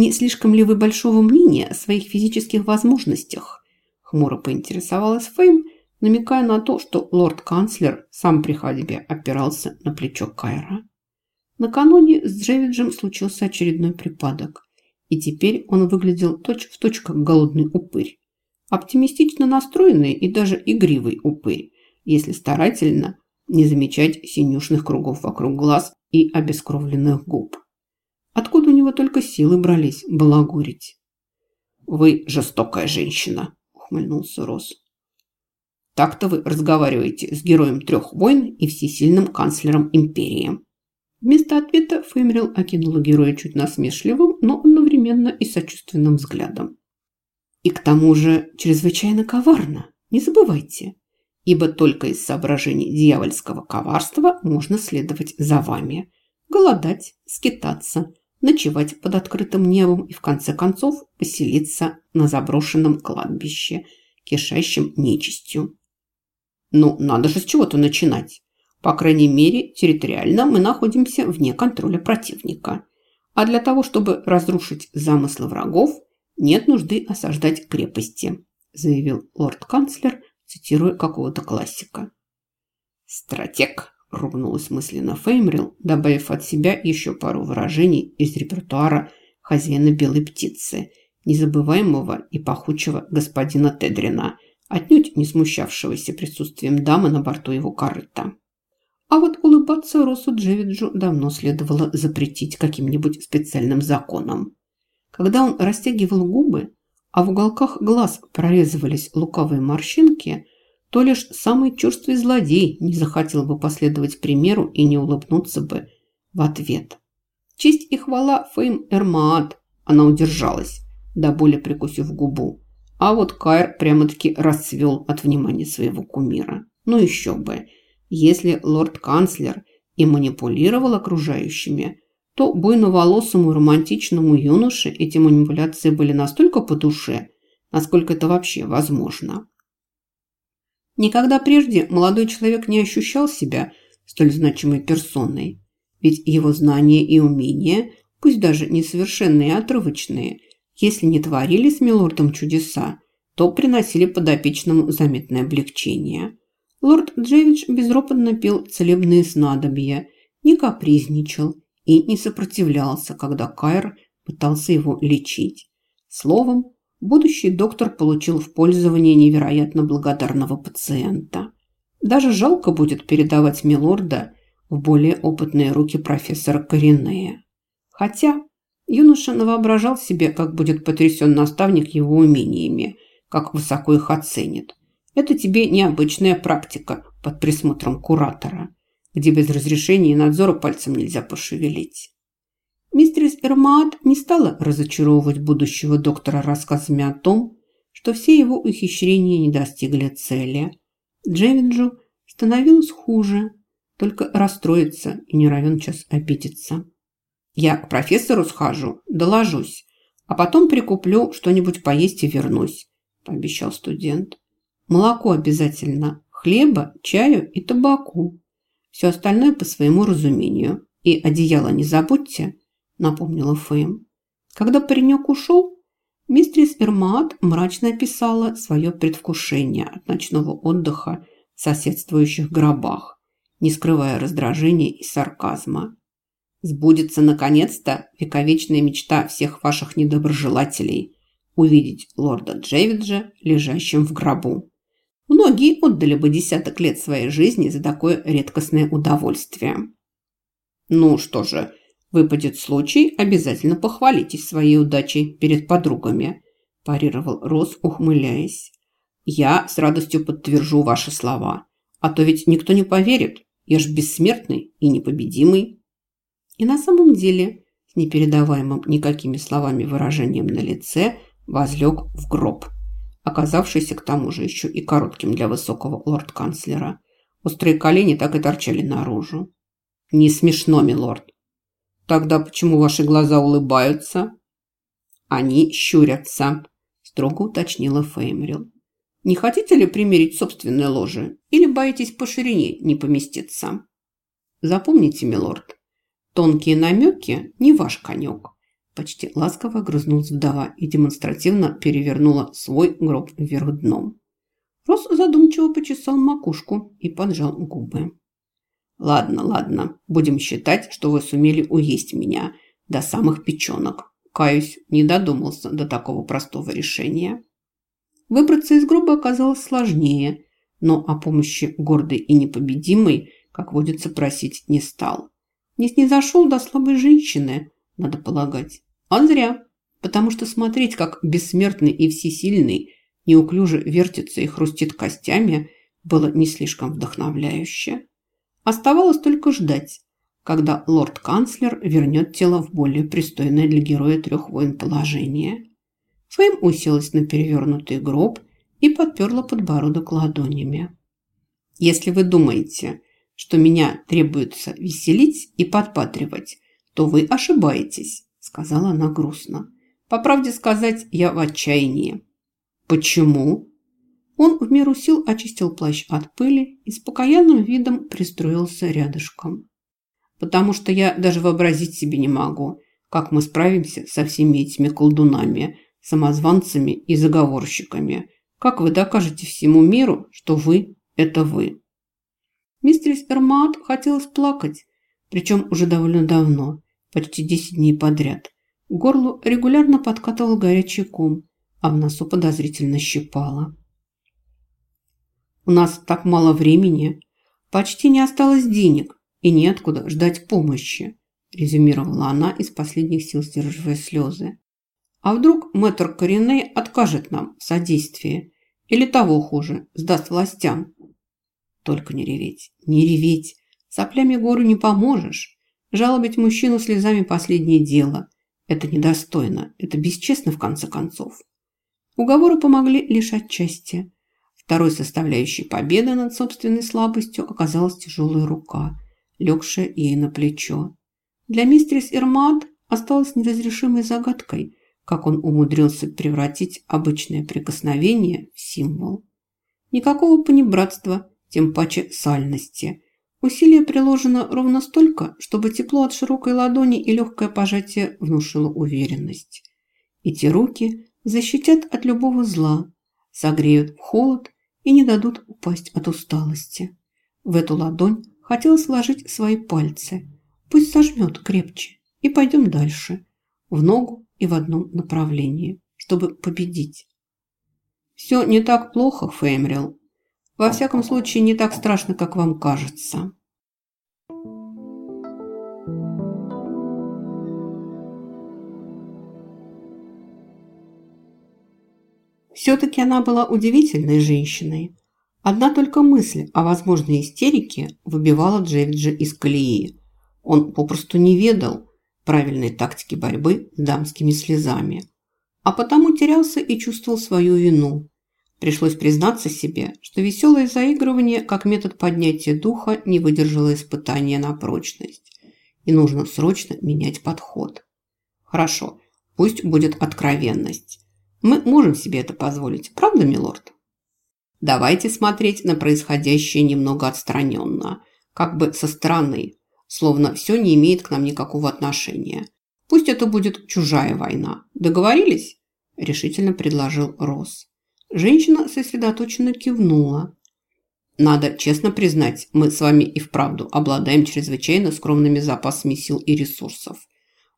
Не слишком ли вы большого мнения о своих физических возможностях? Хмуро поинтересовалась Фейм, намекая на то, что лорд-канцлер сам при ходьбе опирался на плечо Кайра. Накануне с Джевиджем случился очередной припадок, и теперь он выглядел точь-в-точь точь как голодный упырь. Оптимистично настроенный и даже игривый упырь, если старательно не замечать синюшных кругов вокруг глаз и обескровленных губ. Него только силы брались балагурить? «Вы жестокая женщина», – ухмыльнулся Рос. «Так-то вы разговариваете с героем трех войн и всесильным канцлером империи». Вместо ответа Феймрил окинула героя чуть насмешливым, но одновременно и сочувственным взглядом. «И к тому же чрезвычайно коварно, не забывайте, ибо только из соображений дьявольского коварства можно следовать за вами, голодать, скитаться, ночевать под открытым небом и в конце концов поселиться на заброшенном кладбище, кишащем нечистью. Ну, надо же с чего-то начинать. По крайней мере, территориально мы находимся вне контроля противника. А для того, чтобы разрушить замыслы врагов, нет нужды осаждать крепости, заявил лорд-канцлер, цитируя какого-то классика. Стратег, ругнулась мысленно Феймрил, добавив от себя еще пару выражений из репертуара хозяина белой птицы, незабываемого и пахучего господина Тедрина, отнюдь не смущавшегося присутствием дамы на борту его корыта. А вот улыбаться Росу Джевиджу давно следовало запретить каким-нибудь специальным законом. Когда он растягивал губы, а в уголках глаз прорезывались луковые морщинки, то лишь самый черствый злодей не захотел бы последовать примеру и не улыбнуться бы в ответ. Честь и хвала Фейм Эрмаат, она удержалась, до боли прикусив губу. А вот Кайр прямо-таки расцвел от внимания своего кумира. Ну еще бы, если лорд-канцлер и манипулировал окружающими, то буйноволосому романтичному юноше эти манипуляции были настолько по душе, насколько это вообще возможно. Никогда прежде молодой человек не ощущал себя столь значимой персоной, ведь его знания и умения, пусть даже несовершенные и отрывочные, если не творили с милордом чудеса, то приносили подопечному заметное облегчение. Лорд Джевидж безропотно пил целебные снадобья, не капризничал и не сопротивлялся, когда Кайр пытался его лечить. Словом, будущий доктор получил в пользование невероятно благодарного пациента. Даже жалко будет передавать милорда в более опытные руки профессора Коринея. Хотя юноша навоображал себе, как будет потрясен наставник его умениями, как высоко их оценит. Это тебе необычная практика под присмотром куратора, где без разрешения и надзора пальцем нельзя пошевелить. Мистерис Эрмаат не стала разочаровывать будущего доктора рассказами о том, что все его ухищрения не достигли цели. Джевинджу становилось хуже, только расстроиться и не равен час обидеться. «Я к профессору схожу, доложусь, а потом прикуплю что-нибудь поесть и вернусь», – пообещал студент. «Молоко обязательно, хлеба, чаю и табаку. Все остальное по своему разумению. И одеяло не забудьте, напомнила Фэм. Когда паренек ушел, мистерис Эрмаат мрачно описала свое предвкушение от ночного отдыха в соседствующих гробах, не скрывая раздражения и сарказма. Сбудется наконец-то вековечная мечта всех ваших недоброжелателей – увидеть лорда Джевиджа лежащим в гробу. Многие отдали бы десяток лет своей жизни за такое редкостное удовольствие. Ну что же, Выпадет случай, обязательно похвалитесь своей удачей перед подругами», – парировал Рос, ухмыляясь. «Я с радостью подтвержу ваши слова. А то ведь никто не поверит. Я ж бессмертный и непобедимый». И на самом деле, с непередаваемым никакими словами выражением на лице, возлег в гроб, оказавшийся к тому же еще и коротким для высокого лорд-канцлера. Острые колени так и торчали наружу. «Не смешно, милорд», Тогда почему ваши глаза улыбаются? Они щурятся, строго уточнила Феймрил. Не хотите ли примерить собственное ложе? Или боитесь по ширине не поместиться? Запомните, милорд, тонкие намеки не ваш конек. Почти ласково грызнулась вдова и демонстративно перевернула свой гроб вверх дном. Рос задумчиво почесал макушку и поджал губы. «Ладно, ладно, будем считать, что вы сумели уесть меня до самых печенок. Каюсь, не додумался до такого простого решения». Выбраться из гроба оказалось сложнее, но о помощи гордой и непобедимой, как водится, просить не стал. Не снизошел до слабой женщины, надо полагать. А зря, потому что смотреть, как бессмертный и всесильный неуклюже вертится и хрустит костями, было не слишком вдохновляюще. Оставалось только ждать, когда лорд-канцлер вернет тело в более пристойное для героя трех войн положение. Фейм уселась на перевернутый гроб и подперла подбородок ладонями. «Если вы думаете, что меня требуется веселить и подпатривать, то вы ошибаетесь», – сказала она грустно. «По правде сказать, я в отчаянии». «Почему?» Он в меру сил очистил плащ от пыли и с покаянным видом пристроился рядышком. «Потому что я даже вообразить себе не могу, как мы справимся со всеми этими колдунами, самозванцами и заговорщиками. Как вы докажете всему миру, что вы – это вы?» Мистерис Эрмат хотелось плакать, причем уже довольно давно, почти 10 дней подряд. К горлу регулярно подкатывал горячий ком, а в носу подозрительно щипало. «У нас так мало времени, почти не осталось денег и неоткуда ждать помощи», резюмировала она из последних сил, сдерживая слезы. А вдруг мэтр Кореней откажет нам в содействии? Или того хуже, сдаст властям? Только не реветь, не реветь. Соплями гору не поможешь. Жалобить мужчину слезами последнее дело. Это недостойно, это бесчестно в конце концов. Уговоры помогли лишь отчасти. Второй составляющей победы над собственной слабостью оказалась тяжелая рука, легшая ей на плечо. Для мистерис Ирмад осталась неразрешимой загадкой – как он умудрился превратить обычное прикосновение в символ. Никакого понебратства, тем паче сальности. Усилие приложено ровно столько, чтобы тепло от широкой ладони и легкое пожатие внушило уверенность. Эти руки защитят от любого зла, согреют в холод и не дадут упасть от усталости. В эту ладонь хотелось вложить свои пальцы. Пусть сожмет крепче и пойдем дальше. В ногу и в одном направлении, чтобы победить. Все не так плохо, Феймрил. Во всяком случае, не так страшно, как вам кажется. Все-таки она была удивительной женщиной. Одна только мысль о возможной истерике выбивала Джевиджа из колеи. Он попросту не ведал, правильной тактики борьбы с дамскими слезами. А потому терялся и чувствовал свою вину. Пришлось признаться себе, что веселое заигрывание как метод поднятия духа не выдержало испытания на прочность. И нужно срочно менять подход. Хорошо, пусть будет откровенность. Мы можем себе это позволить, правда, милорд? Давайте смотреть на происходящее немного отстраненно, как бы со стороны, словно все не имеет к нам никакого отношения. Пусть это будет чужая война. Договорились?» – решительно предложил Росс. Женщина сосредоточенно кивнула. «Надо честно признать, мы с вами и вправду обладаем чрезвычайно скромными запасами сил и ресурсов.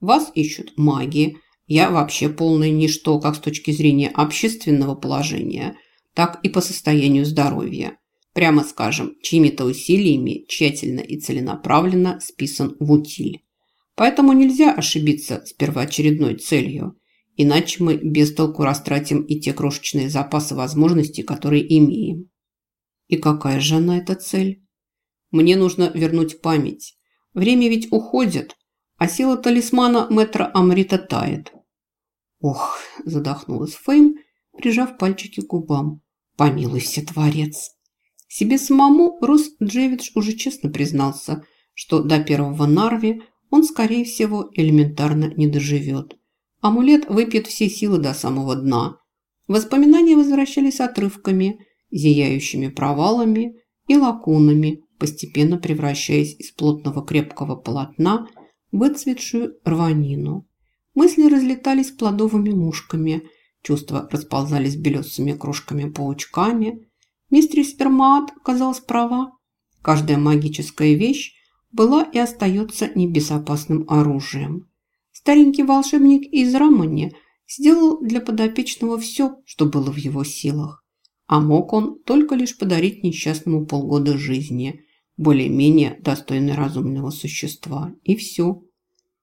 Вас ищут маги, я вообще полное ничто как с точки зрения общественного положения, так и по состоянию здоровья прямо скажем, чьими-то усилиями тщательно и целенаправленно списан в утиль. Поэтому нельзя ошибиться с первоочередной целью, иначе мы без толку растратим и те крошечные запасы возможностей, которые имеем. И какая же она эта цель? Мне нужно вернуть память. Время ведь уходит, а сила талисмана мэтра Амрита тает. Ох, задохнулась Фейм, прижав пальчики к губам. Помилуй все, творец. Себе самому Рос Джевидж уже честно признался, что до первого Нарви он, скорее всего, элементарно не доживет. Амулет выпьет все силы до самого дна. Воспоминания возвращались отрывками, зияющими провалами и лакунами, постепенно превращаясь из плотного крепкого полотна в выцветшую рванину. Мысли разлетались плодовыми мушками, чувства расползались белесыми крошками-паучками. Мистрис Эрмаат оказалась права. Каждая магическая вещь была и остается небезопасным оружием. Старенький волшебник из Рамани сделал для подопечного все, что было в его силах. А мог он только лишь подарить несчастному полгода жизни, более-менее достойной разумного существа. И все.